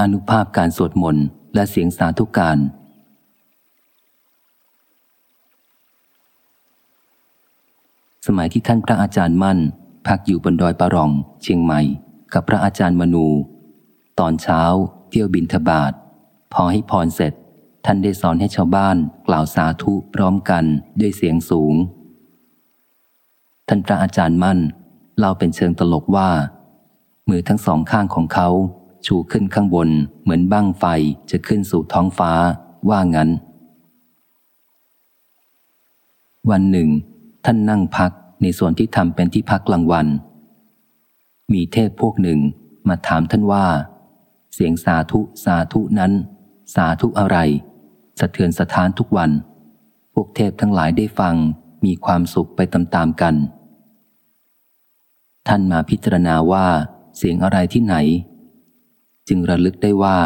อนุภาพการสวดมนต์และเสียงสาธุการ สมัยที่ท่านพระอาจารย์มั่น พักอยู่บนดอยปะรอง เชียงใหม่ กับพระอาจารย์มนู ตอนเช้า เที่ยวบินทบาท พอให้พรเสร็จ ท่านได้สอนให้ชาวบ้าน กล่าวสาธุพร้อมกันด้วยเสียงสูง ท่านพระอาจารย์มั่นเล่าเป็นเชิงตลกว่า มือทั้งสองข้างของเขา ชูขึ้นข้างบนเหมือนบั้งไฟจะขึ้นสู่ท้องฟ้าว่างั้น วันหนึ่ง ท่านนั่งพักในส่วนที่ทำเป็นที่พักกลางวัน มีเทพพวกหนึ่งมาถามท่านว่า เสียงสาธุสาธุนั้น สาธุอะไร สะเทือนสะท้านทุกวัน พวกเทพทั้งหลายได้ฟังมีความสุขไปตามๆกัน ท่านมาพิจารณาว่าเสียงอะไรที่ไหน จึงระลึกได้ว่า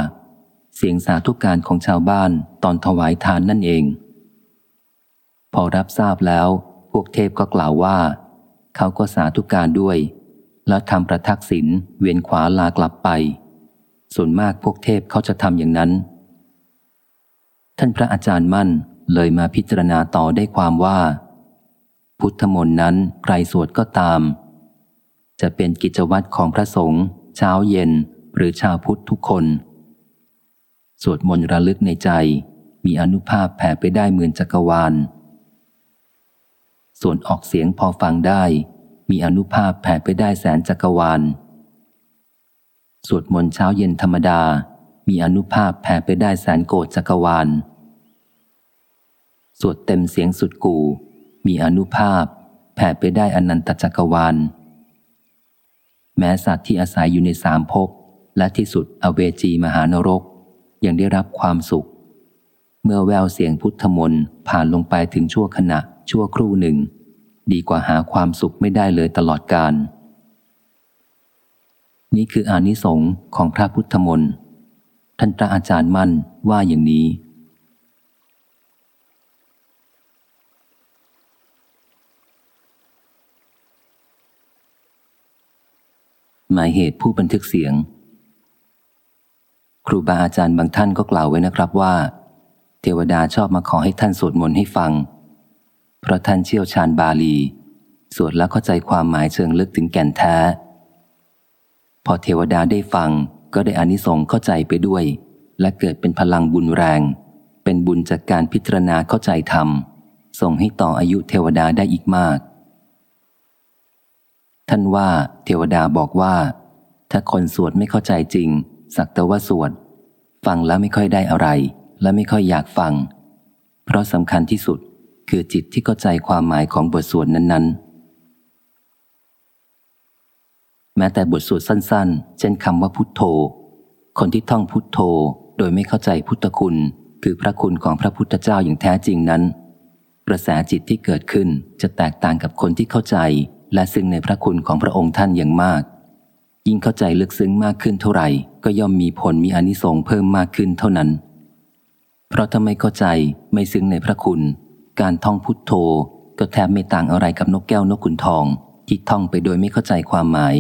เสียงสาธุการของชาวบ้านตอนถวายทานนั่นเอง พอรับทราบแล้วพวกเทพก็กล่าวว่า เขาก็สาธุการด้วย แล้วทำประทักษิณเวียนขวาลากลับไป ส่วนมากพวกเทพเขาจะทำอย่างนั้น ท่านพระอาจารย์มั่นเลยมาพิจารณาต่อได้ความว่า พุทธมนต์นั้นใครสวดก็ตาม จะเป็นกิจวัตรของพระสงฆ์เช้าเย็น หรือชาวพุทธทุกคน สวดมนต์ระลึกในใจมีอนุภาพแผ่ไปได้เหมือนจักรวาล ส่วนออกเสียงพอฟังได้ มีอนุภาพแผ่ไปได้แสนจักรวาล สวดมนต์เช้าเย็นธรรมดา มีอนุภาพแผ่ไปได้แสนโกดจักรวาล สวดเต็มเสียงสุดกูมีอนุภาพแผ่ไปได้อนันตจักรวาล แม้สัตว์ที่อาศัยอยู่ในสามภพ และที่สุดอเวจีมหานรก ยังได้รับความสุข เมื่อแววเสียงพุทธมนต์ผ่านลงไปถึงชั่วขณะชั่วครู่หนึ่ง ดีกว่าหาความสุขไม่ได้เลยตลอดกาลนี่คืออานิสงส์ของพระพุทธมนต์ท่านพระอาจารย์มั่นว่าอย่างนี้ หมายเหตุผู้บันทึกเสียง ครูบาอาจารย์บางท่านก็กล่าวไว้นะครับว่า เทวดาชอบมาขอให้ท่านสวดมนต์ให้ฟัง เพราะท่านเชี่ยวชาญบาลี สวดแล้วเข้าใจความหมายเชิงลึกถึงแก่นแท้ พอเทวดาได้ฟังก็ได้อานิสงส์เข้าใจไปด้วย และเกิดเป็นพลังบุญแรง เป็นบุญจากการพิจารณาเข้าใจธรรม ส่งให้ต่ออายุเทวดาได้อีกมาก ท่านว่าเทวดาบอกว่า ถ้าคนสวดไม่เข้าใจจริง สักแต่ว่าสวด ฟังแล้วไม่ค่อยได้อะไร และไม่ค่อยอยากฟัง เพราะสำคัญที่สุดคือจิตที่เข้าใจความหมายของบทสวดนั้น ๆ แม้แต่บทสวดสั้น ๆ เช่นคำว่าพุทโธ คนที่ท่องพุทโธโดยไม่เข้าใจพุทธคุณ คือพระคุณของพระพุทธเจ้าอย่างแท้จริงนั้นกระแสจิตที่เกิดขึ้นจะแตกต่างกับคนที่เข้าใจ และซึ่งในพระคุณของพระองค์ท่านอย่างมาก ยิ่งเข้าใจลึกซึ้งมากขึ้นเท่าไหร่ ก็ย่อมมีผลมีอนิสงส์เพิ่มมากขึ้นเท่านั้น เพราะถ้าไม่เข้าใจไม่ซึ้งในพระคุณ การท่องพุทโธ ก็แทบไม่ต่างอะไรกับนกแก้วนกขุนทอง ที่ท่องไปโดยไม่เข้าใจความหมาย